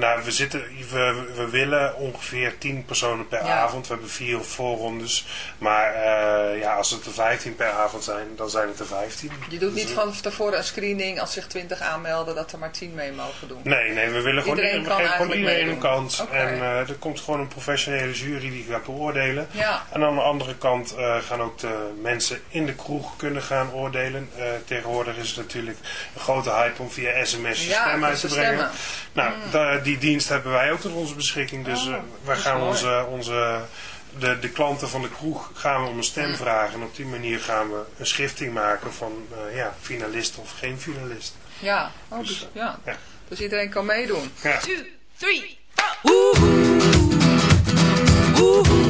Nou, we, zitten, we, we willen ongeveer 10 personen per Ja. avond. We hebben vier voorrondes. Maar eh, ja, als het er 15 per avond zijn, dan zijn het er 15. Je doet Dus niet van tevoren een screening als zich 20 aanmelden dat er maar 10 mee mogen doen. Nee, nee, we willen gewoon, Iedereen kan gewoon iedereen een kans. En eh, er komt gewoon een professionele jury die gaat beoordelen. Ja. En aan de andere kant eh, gaan ook de mensen in de kroeg kunnen gaan oordelen. Tegenwoordig is het natuurlijk een grote hype om via sms je Ja, stem uit te brengen. stemmen. Nou, da- die die dienst hebben wij ook tot onze beschikking. Dus eh, we gaan onze, onze de, de klanten van de kroeg gaan we om een stem vragen. En op die manier gaan we een schifting maken van uh, ja, finalist of geen finalist. Ja, oh, dus, eh, ja. dus iedereen kan meedoen. 2, 3, 4.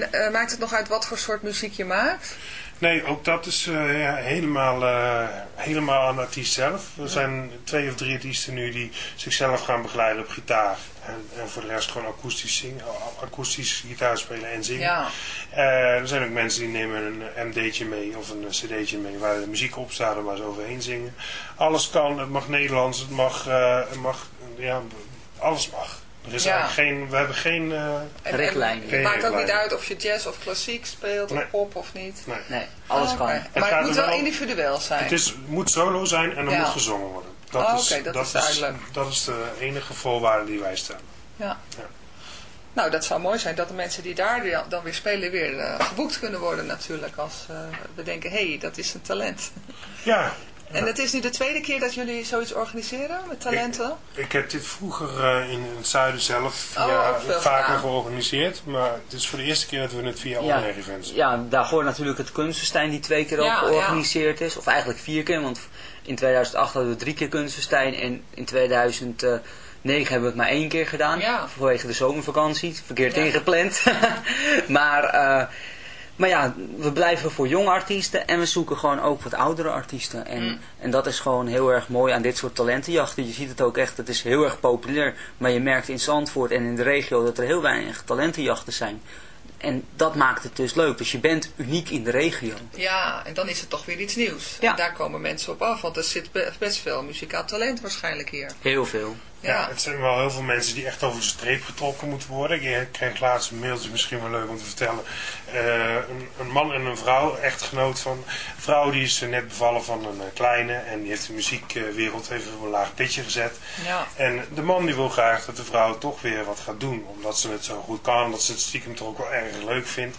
En eh, maakt het nog uit wat voor soort muziek je maakt? Nee, ook dat is eh, ja, helemaal, eh, helemaal aan de artiest zelf. Er zijn twee of drie artiesten nu die zichzelf gaan begeleiden op gitaar. En, en voor de rest gewoon akoestisch, zingen, akoestisch gitaar spelen en zingen. Ja. Er zijn ook mensen die nemen een MD'tje mee of een cd'tje mee waar de muziek op staat en waar ze overheen zingen. Alles kan, het mag Nederlands, het mag, het mag ja, alles mag. Er is Ja. eigenlijk geen, we hebben geen... eh, En- en Richtlijnen. Het maakt ook niet uit of je jazz of klassiek speelt of Nee. pop of niet. nee. Nee, alles Oh, kan. oké. Het Maar het moet wel individueel zijn. Het is, moet solo zijn en er Ja. moet gezongen worden. Dat, Oh, is, dat is duidelijk. dat is de enige voorwaarde die wij stellen. Ja. Ja. Nou, dat zou mooi zijn dat de mensen die daar dan weer spelen weer eh, geboekt kunnen worden natuurlijk. Als eh, we denken, hé, hey, dat is een talent. Ja, En het is nu de tweede keer dat jullie zoiets organiseren met talenten? ik heb dit vroeger eh, in het zuiden zelf Oh, via, vaker gedaan. georganiseerd. Maar het is voor de eerste keer dat we het via Ja. online events doen. Ja, daarvoor natuurlijk het Kunstenstein die twee keer Ja, ook georganiseerd is. Of eigenlijk vier keer, want in 2008 hadden we drie keer Kunstenstein. En in 2009 hebben we het maar één keer gedaan. Ja. Vanwege de zomervakantie. Verkeerd Ja. ingepland. maar, eh, maar ja, we blijven voor jonge artiesten. En we zoeken gewoon ook wat oudere artiesten. En, Mm. en dat is gewoon heel erg mooi aan dit soort talentenjachten. Je ziet het ook echt, het is heel erg populair. Maar je merkt in Zandvoort en in de regio dat er heel weinig talentenjachten zijn. En dat maakt het dus leuk. Dus je bent uniek in de regio. Ja, en dan is het toch weer iets nieuws. Ja. En daar komen mensen op af, want er zit be- best veel muzikaal talent waarschijnlijk hier. Heel veel. Ja, het zijn wel heel veel mensen die echt over de streep getrokken moeten worden. Ik kreeg laatst een mailtje, misschien wel leuk om te vertellen. Eh, een, een man en een vrouw, echtgenoot van. Een vrouw die is net bevallen van een eh, kleine en die heeft de muziekwereld even op een laag pitje gezet. ja. En de man die wil graag dat de vrouw toch weer wat gaat doen. Omdat ze het zo goed kan. Omdat ze het stiekem toch ook wel erg leuk vindt.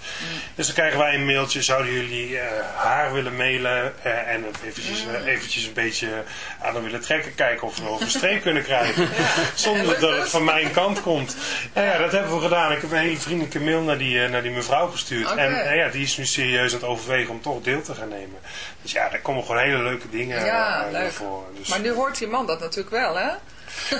Dus dan krijgen wij een mailtje. Zouden jullie eh, haar willen mailen? en het eventjes, eh, eventjes een beetje aan willen trekken. Kijken of we over een streep kunnen krijgen. Zonder dat het van mijn kant komt. Nou ja, dat hebben we gedaan. Ik heb een hele vriendelijke mail naar die, eh, naar die mevrouw gestuurd. En nou ja, die is nu serieus aan het overwegen om toch deel te gaan nemen. Dus ja, daar komen gewoon hele leuke dingen Ja, eh, leuk. voren. Dus, Maar nu hoort die man dat natuurlijk wel, hè?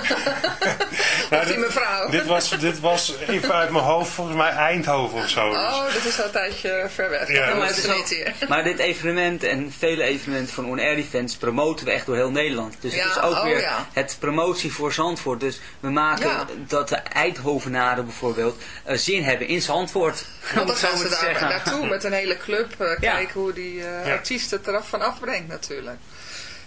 Nou, of die dit- mevrouw. Dit was, dit was even uit mijn hoofd, volgens mij Eindhoven of zo. Dus- Oh, dat is al een tijdje ver weg. Ja. Dat Maar is het is niet hier. Maar dit evenement en vele evenementen van On Air Events promoten we echt door heel Nederland. Dus Ja, het is ook oh weer ja. het promotie voor Zandvoort. Dus we maken Ja. dat de Eindhovenaren bijvoorbeeld eh, zin hebben in Zandvoort. om Want dan gaan ze daar naartoe met een hele club. eh, Ja. kijken hoe die eh, Ja. artiest het eraf van afbrengt natuurlijk.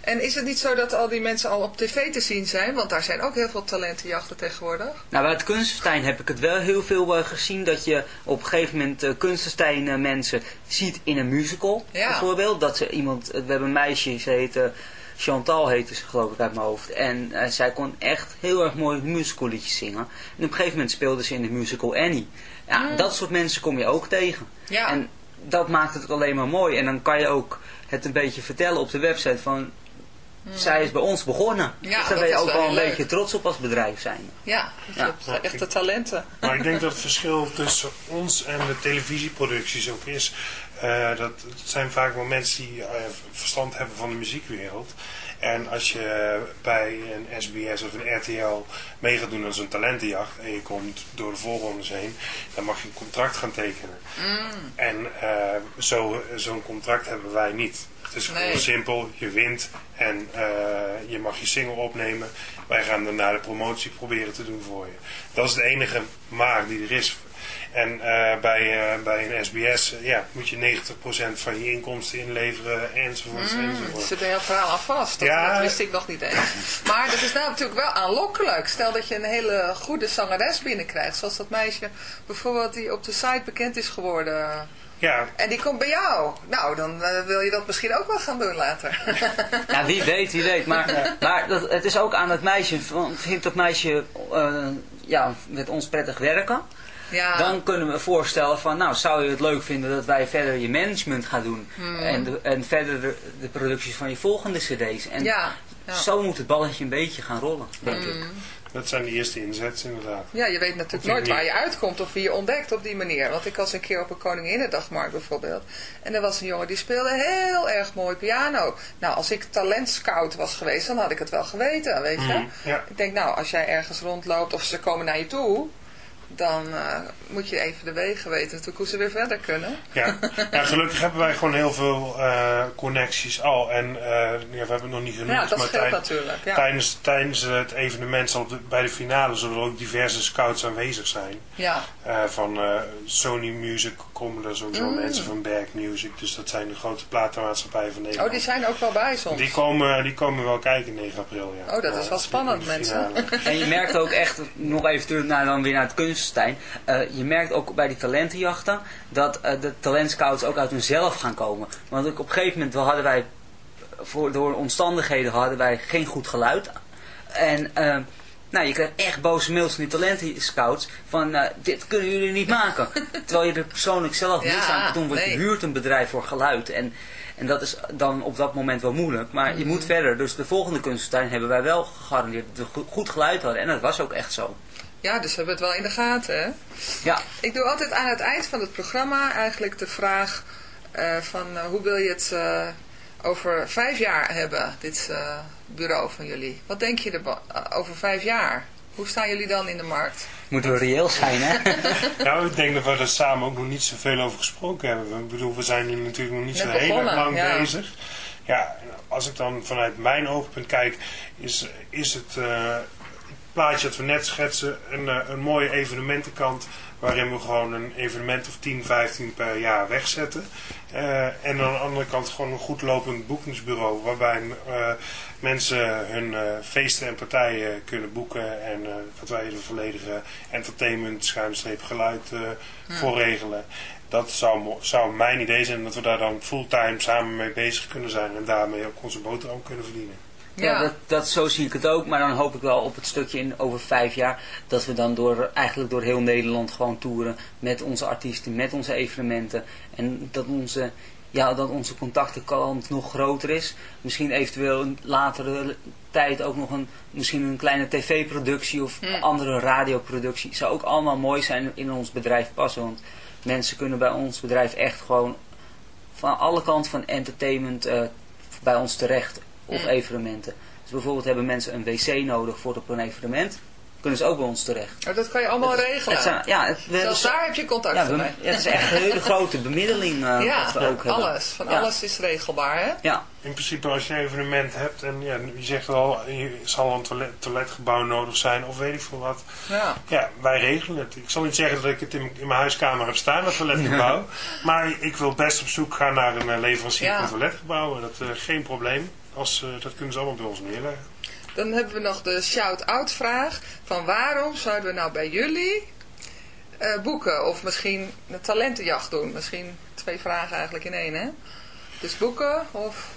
En is het niet zo dat al die mensen al op tv te zien zijn? Want daar zijn ook heel veel talentenjachten tegenwoordig. Nou, bij het Kunstenstein heb ik het wel heel veel eh, gezien dat je op een gegeven moment eh Kunstenstein eh, mensen ziet in een musical. Ja. Bijvoorbeeld, dat ze iemand, we hebben een meisje, ze heette Chantal heette ze geloof ik uit mijn hoofd. En zij kon echt heel erg mooi musical liedjes zingen. En op een gegeven moment speelde ze in de musical Annie. Ja, dat soort mensen kom je ook tegen. Mm. Ja. En dat maakt het alleen maar mooi. En dan kan je ook het een beetje vertellen op de website van... Zij is bij ons begonnen. Ja, dus daar dat ben je ook wel een leuk. beetje trots op als bedrijf zijn. Ja, Ja. je hebt echte talenten. Maar ik denk dat het verschil tussen ons en de televisieproducties ook is. eh, dat het zijn vaak wel mensen die eh, verstand hebben van de muziekwereld. En als je bij een SBS of een RTL mee gaat doen aan zo'n talentenjacht en je komt door de voorrondes heen, dan mag je een contract gaan tekenen. En eh, zo- zo'n contract hebben wij niet. Het is gewoon Nee. simpel, je wint en eh, je mag je single opnemen. Wij gaan daarna de promotie proberen te doen voor je. Dat is de enige maar die er is. En eh, bij, eh, bij een SBS ja, moet je 90% van je inkomsten inleveren enzovoort. Er enzovoort. zit een heel verhaal aan vast. Dat, Ja. dat wist ik nog niet eens. Maar dat is nou natuurlijk wel aanlokkelijk. Stel dat je een hele goede zangeres binnenkrijgt. Zoals dat meisje bijvoorbeeld die op de site bekend is geworden. Ja, En die komt bij jou. Nou, dan eh, wil je dat misschien ook wel gaan doen later. Ja, wie weet, wie weet. Maar, maar dat, het is ook aan het meisje. Vindt dat meisje eh, ja, met ons prettig werken? ja. Dan kunnen we voorstellen van, nou, zou je het leuk vinden dat wij verder je management gaan doen? Hmm. En, de- en verder de, de producties van je volgende cd's. En ja. Ja. zo moet het balletje een beetje gaan rollen, denk ik. Dat zijn de eerste inzets inderdaad. Ja, je weet natuurlijk nooit waar je uitkomt of wie je ontdekt op die manier. Want ik was een keer op een Koninginnedagmarkt bijvoorbeeld. En er was een jongen die speelde heel erg mooi piano. Nou, als ik talentscout was geweest, dan had ik het wel geweten, weet je. ja. Ik denk, nou, als jij ergens rondloopt of ze komen naar je toe... dan eh, moet je even de wegen weten natuurlijk hoe ze weer verder kunnen. Ja. ja, gelukkig hebben wij gewoon heel veel eh, connecties al. En eh, ja, we hebben het nog niet genoemd. Ja, dat maar tij- natuurlijk. Ja. tijdens, tijdens het evenement zal de- bij de finale zullen er ook diverse scouts aanwezig zijn. ja. Van Sony Music komen er sowieso Mm. mensen van Berg Music. Dus dat zijn de grote platenmaatschappijen van Nederland. Oh, die zijn ook wel bij soms. Die komen, die komen wel kijken 9 april, ja. Oh, dat is wel spannend, mensen. En je merkt ook echt, nog even terug naar, dan weer naar het kunstenstein. eh, je merkt ook bij die talentenjachten dat eh, de talentscouts ook uit hunzelf gaan komen. Want ook op een gegeven moment wel hadden wij, voor, door omstandigheden hadden wij geen goed geluid. En eh, nou, je krijgt echt boze mails van die talentenscouts van eh, dit kunnen jullie niet maken. Terwijl je er persoonlijk zelf Ja, niets aan kan doen, want nee. je huurt een bedrijf voor geluid. En, en dat is dan op dat moment wel moeilijk. Maar je Mhm. moet verder. Dus de volgende kunstentuin hebben wij wel gegarandeerd dat we go- goed geluid hadden. En dat was ook echt zo. Ja, dus we hebben het wel in de gaten, hè? Ja, Ik doe altijd aan het eind van het programma eigenlijk de vraag eh, van eh, hoe wil je het over vijf jaar hebben, dit eh, bureau van jullie. Wat denk je er over vijf jaar? Hoe staan jullie dan in de markt? moeten we reëel zijn, hè? Nou, ik denk dat we er samen ook nog niet zoveel over gesproken hebben. Ik bedoel, we zijn hier natuurlijk nog niet Net zo heel lang ja. bezig. Ja, als ik dan vanuit mijn oogpunt kijk, is, is het eh, plaatje dat we net schetsen een, eh, een mooie evenementenkant waarin we gewoon een evenement of 10, 15 per jaar wegzetten. Eh, en aan de andere kant gewoon een goed lopend boekingsbureau waarbij eh, mensen hun eh, feesten en partijen kunnen boeken en wat wij de volledige entertainment, schuimstreep, geluid eh, voor regelen. Dat zou, zou mijn idee zijn dat we daar dan fulltime samen mee bezig kunnen zijn en daarmee ook onze boterham kunnen verdienen. Ja, dat, dat, zo zie ik het ook. Maar dan hoop ik wel op het stukje in over vijf jaar dat we dan door, eigenlijk door heel Nederland gewoon toeren met onze artiesten, met onze evenementen. En dat onze, ja, dat onze contactenkant nog groter is. Misschien eventueel een latere tijd ook nog een, misschien een kleine tv-productie of Hmm. andere radioproductie. Zou ook allemaal mooi zijn in ons bedrijf passen. Want mensen kunnen bij ons bedrijf echt gewoon van alle kanten van entertainment eh, bij ons terecht of evenementen. Dus bijvoorbeeld hebben mensen een wc nodig voor op een evenement, kunnen ze ook bij ons terecht. Dat kan je allemaal Het- regelen. het zijn- ja, het, we hebben Zelfs daar heb je contact ja, mee. ja, het is echt een hele grote bemiddeling eh, ja, wat we ook hebben. alles. Van Ja. alles is regelbaar, hè? Ja, In principe als je een evenement hebt en ja, je zegt al, je zal een toilet, toiletgebouw nodig zijn of weet ik veel wat. Ja. Ja, wij regelen het. Ik zal niet zeggen dat ik het in, in mijn huiskamer heb staan, dat toiletgebouw. Maar ik wil best op zoek gaan naar een eh, leverancier Ja. van toiletgebouwen. Dat uh, geen probleem. Als, uh, dat kunnen ze allemaal bij ons neerleggen. Dan hebben we nog de shout-out vraag van waarom zouden we nou bij jullie uh, boeken of misschien een talentenjacht doen? Misschien twee vragen eigenlijk in één, hè? Dus boeken of...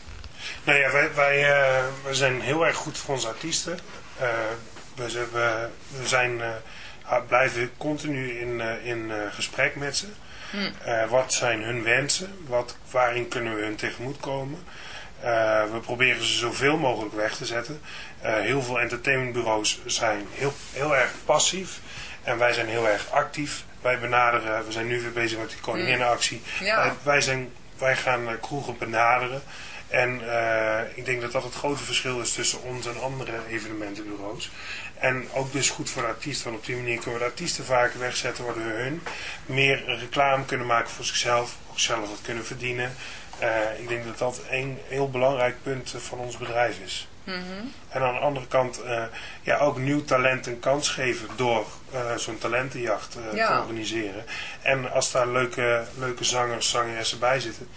Nou ja, wij, wij, uh, wij zijn heel erg goed voor onze artiesten. We, we, we zijn, uh, blijven continu in, in gesprek met ze. Hmm. wat zijn hun wensen? Wat, waarin kunnen we hun tegemoet komen? Uh, we proberen ze zoveel mogelijk weg te zetten. Uh, heel veel entertainmentbureaus zijn heel, heel erg passief. En wij zijn heel erg actief. Wij benaderen, we zijn nu weer bezig met die koninginnenactie. Ja. Wij, wij, zijn, wij gaan uh, kroegen benaderen. En ik denk dat dat het grote verschil is tussen ons en andere evenementenbureaus. En ook dus goed voor de artiesten. Want op die manier kunnen we de artiesten vaker wegzetten. Waardoor hun meer reclame kunnen maken voor zichzelf. Ook zelf wat kunnen verdienen. Uh, ik denk dat dat een heel belangrijk punt van ons bedrijf is. Mm -hmm. En aan de andere kant uh, ja, ook nieuw talent een kans geven door uh, zo'n talentenjacht ja. te organiseren. En als daar leuke, leuke zangers, zangeressen bij zitten,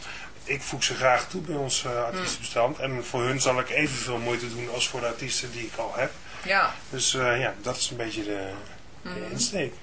ik voeg ze graag toe bij ons uh, artiestenbestand. Mm. En voor hun zal ik evenveel moeite doen als voor de artiesten die ik al heb. Ja. Dus ja, dat is een beetje de, de mm. insteek.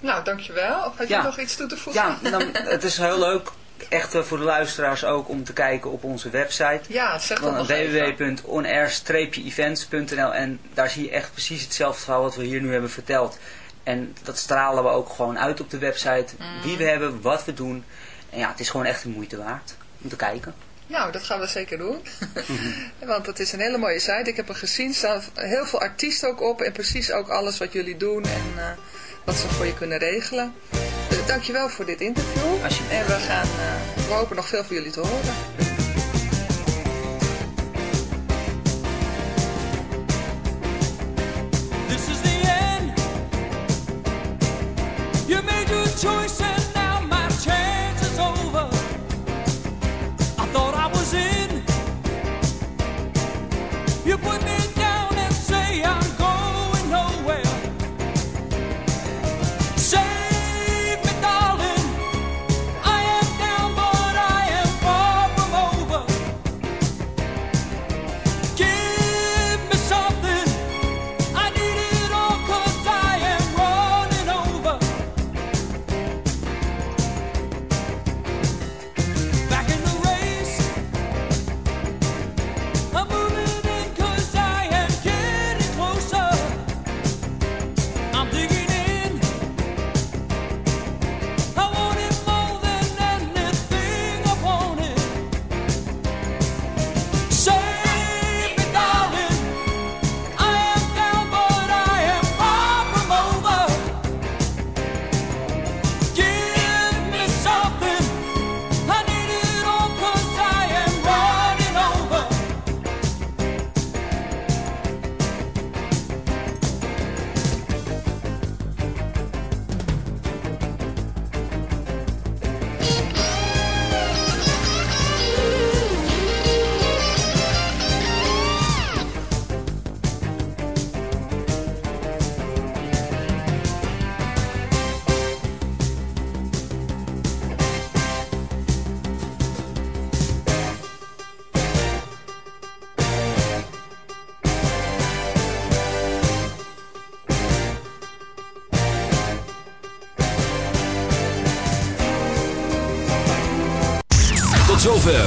Nou, dankjewel. Had je ja. nog iets toe te voegen? Ja, dan, het is heel leuk echt voor de luisteraars ook om te kijken op onze website. Ja, zeg dat nog www.onair-events.nl en daar zie je echt precies hetzelfde verhaal wat we hier nu hebben verteld. En dat stralen we ook gewoon uit op de website. Mm. Wie we hebben, wat we doen. En ja, het is gewoon echt de moeite waard om te kijken. Nou, dat gaan we zeker doen. Want het is een hele mooie site. Ik heb er gezien, staan heel veel artiesten ook op. En precies ook alles wat jullie doen en uh, wat ze voor je kunnen regelen. Dus dankjewel voor dit interview. En we gaan, uh, hopen nog veel van jullie te horen. je made your choice and now my chance is over. I thought I was